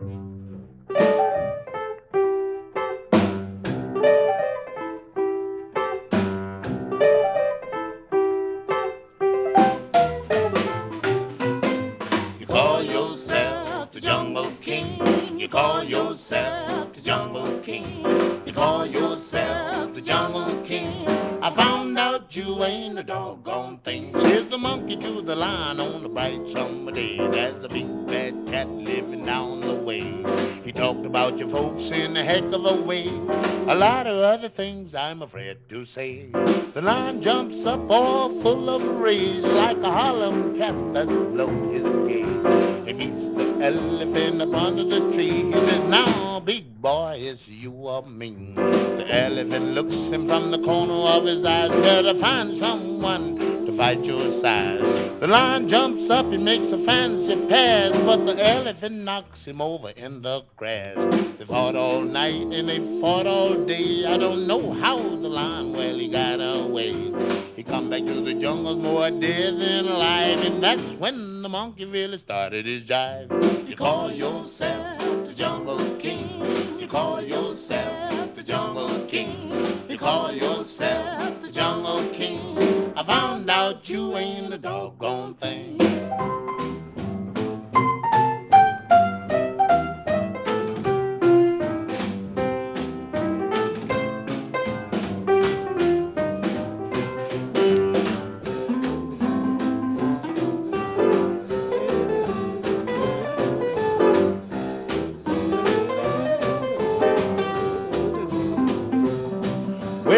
You call yourself the Jungle King. You call yourself Found out you ain't a doggone thing. Says the monkey to the lion on a bright summer day. There's a big bad cat living down the way. He talked about your folks in a heck of a way. A lot of other things I'm afraid to say. The lion jumps up all full of rage like a Harlem cat that's blown his gate. He meets elephant up under the tree. He says, Now, big boy, it's you or me. The elephant looks him from the corner of his eyes. Better find someone to fight your side. The lion jumps up and makes a fancy pass, but the elephant knocks him over in the grass. They fought all night and they fought all day. I don't know how the lion, well, he got away. He come back to the jungle more dead than alive, that's when the monkey really started his jive. You call yourself the jungle king. You call yourself the jungle king. You call yourself the jungle king. I found out you ain't a doggone thing.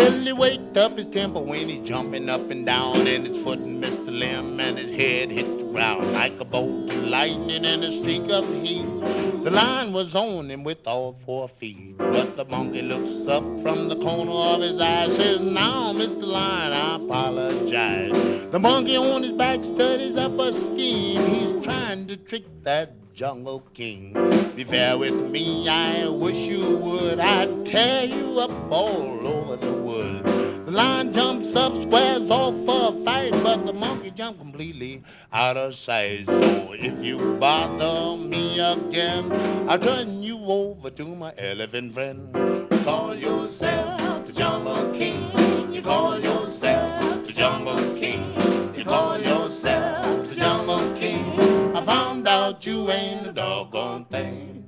He waked up his temper when he's jumping up and down, and his foot missed the limb, and his head hit the ground like a bolt of lightning and a streak of heat. The lion was on him with all four feet, but the monkey looks up from the corner of his eye, says, "Now, Mr. Lion, I apologize." The monkey on his back studies up a scheme. He's trying to trick that jungle king. Be fair with me, I wish you would. I'd tear you up all over the woods. Up, squares off for a fight, but the monkey jumped completely out of sight. So if you bother me again, I'll turn you over to my elephant friend. You call yourself the jungle king. You call yourself the jungle king. You call yourself the jungle king. I found out you ain't a doggone thing.